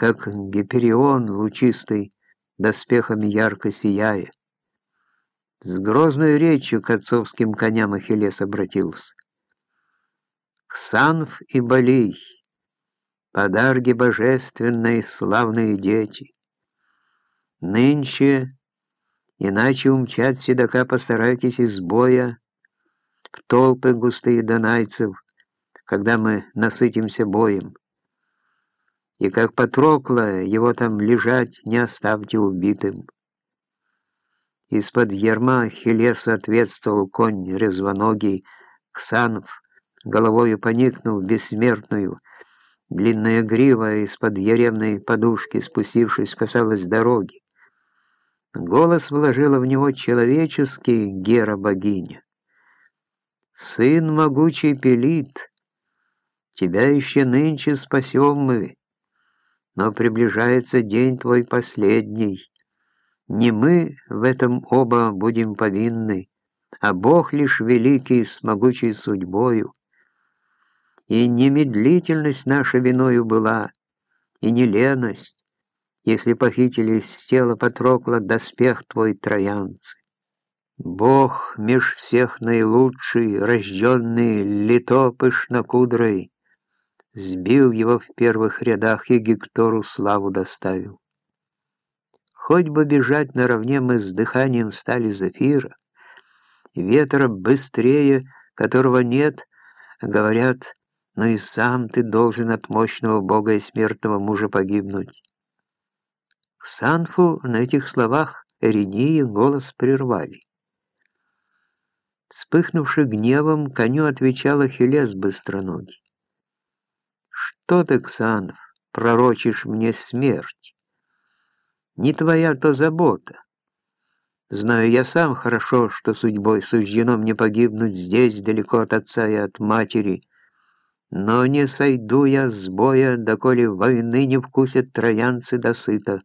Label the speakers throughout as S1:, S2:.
S1: как гиперион лучистый, доспехами ярко сияя. С грозной речью к отцовским коням Ахиллес обратился. Ксанф и Балий, подарги божественные, славные дети. Нынче, иначе умчать седока постарайтесь из боя в толпы густые донайцев, когда мы насытимся боем. И как Патрокла, его там лежать не оставьте убитым. Из-под ерма Хелесу ответствовал конь резвоногий, Ксанф, головою поникнув бессмертную, длинная грива из-под яревной подушки, спустившись, касалась дороги. Голос вложила в него человеческий Гера-богиня. «Сын могучий Пелит, тебя еще нынче спасем мы, но приближается день твой последний. Не мы в этом оба будем повинны, а Бог лишь великий с могучей судьбою. И не медлительность наша виною была, и не леность, если похитили с тела Патрокла доспех твой троянцы. Бог меж всех наилучший, рожденный лито пышнокудрой, сбил его в первых рядах и Гектору славу доставил. Хоть бы бежать наравне мы с дыханием стали Зефира, ветра быстрее, которого нет, говорят, но и сам ты должен от мощного бога и смертного мужа погибнуть. Санфу на этих словах Эринии голос прервали. Вспыхнувший гневом, коню отвечал Ахиллес быстроногий. «Что ты, Ксанф, пророчишь мне смерть? Не твоя то забота. Знаю я сам хорошо, что судьбой суждено мне погибнуть здесь, далеко от отца и от матери, но не сойду я с боя, доколе войны не вкусят троянцы досыта.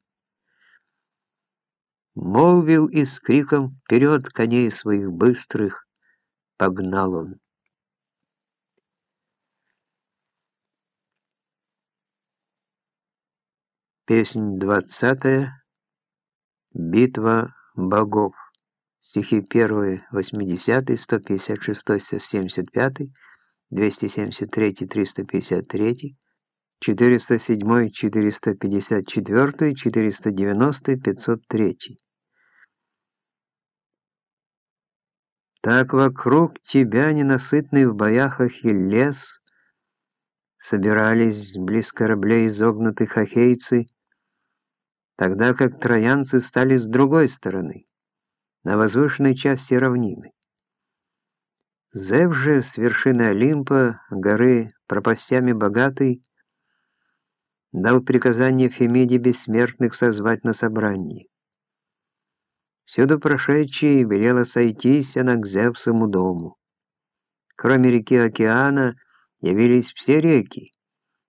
S1: Молвил и с криком «Вперед коней своих быстрых!» погнал он. Песнь двадцатая. Битва богов. Стихи 1, 80, 156, 175, 273, 353, 407, 454, 490, 503. Так вокруг тебя, ненасытный в боях Ахиллес, собирались близ кораблей изогнутых ахейцы, тогда как троянцы стали с другой стороны, на возвышенной части равнины. Зев же с вершины Олимпа, горы пропастями богатый, дал приказание Фемиде бессмертных созвать на собрание. Всюду прошедшие велела сойтись она к Зевсову дому. Кроме реки океана явились все реки,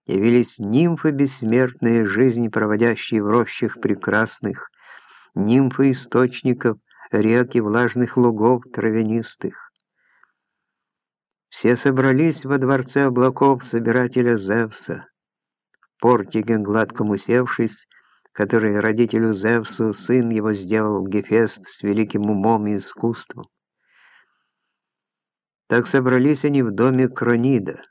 S1: явились нимфы бессмертные, жизни проводящие в рощах прекрасных, нимфы источников, реки влажных лугов травянистых. Все собрались во дворце облаков собирателя Зевса, в портике гладком усевшись, который родителю Зевсу сын его сделал Гефест с великим умом и искусством. Так собрались они в доме Кронида.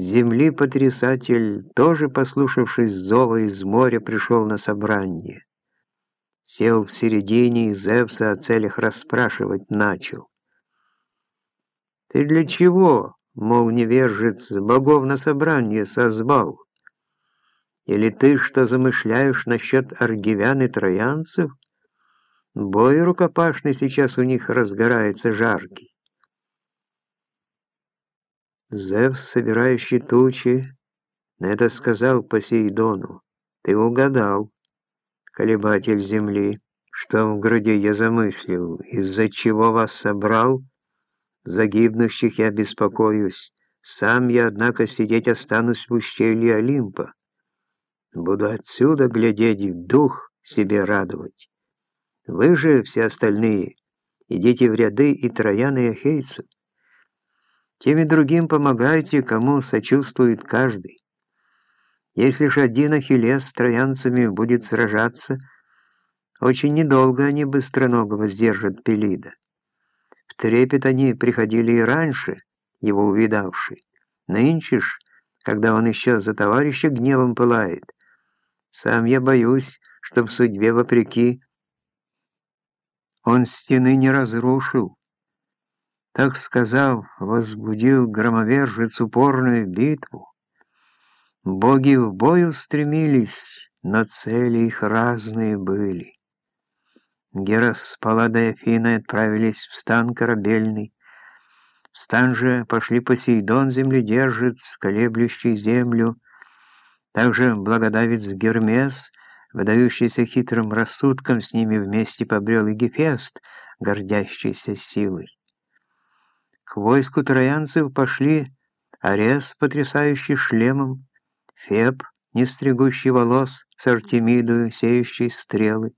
S1: Земли потрясатель, тоже послушавшись зова из моря, пришел на собрание. Сел в середине и Зевса о целях расспрашивать начал. Ты для чего, мол, невержец, богов на собрание созвал? Или ты что замышляешь насчет аргивян и троянцев? Бой рукопашный сейчас у них разгорается жаркий. Зевс, собирающий тучи, на это сказал Посейдону. Ты угадал, колебатель земли, что в груди я замыслил, из-за чего вас собрал, за гибнущих я беспокоюсь. Сам я, однако, сидеть останусь в ущелье Олимпа. Буду отсюда глядеть в дух себе радовать. Вы же, все остальные, идите в ряды и троян и ахейцев. Тем и другим помогайте, кому сочувствует каждый. Если же один Ахиллес с троянцами будет сражаться, очень недолго они быстроногого сдержат Пелида. В трепет они приходили и раньше, его увидавший. Нынче ж, когда он еще за товарища гневом пылает, сам я боюсь, что в судьбе вопреки он стены не разрушил. Так сказав, возбудил громовержец упорную битву. Боги в бою стремились, но цели их разные были. Герас, Паллада и Афина отправились в стан корабельный. В стан же пошли Посейдон, земледержец, колеблющий землю, также благодавец Гермес, выдающийся хитрым рассудком, с ними вместе побрел и Гефест, гордящийся силой. К войску троянцев пошли Арес, потрясающий шлемом, Феб, не стригущий волос, с Артемидою, сеющий стрелы,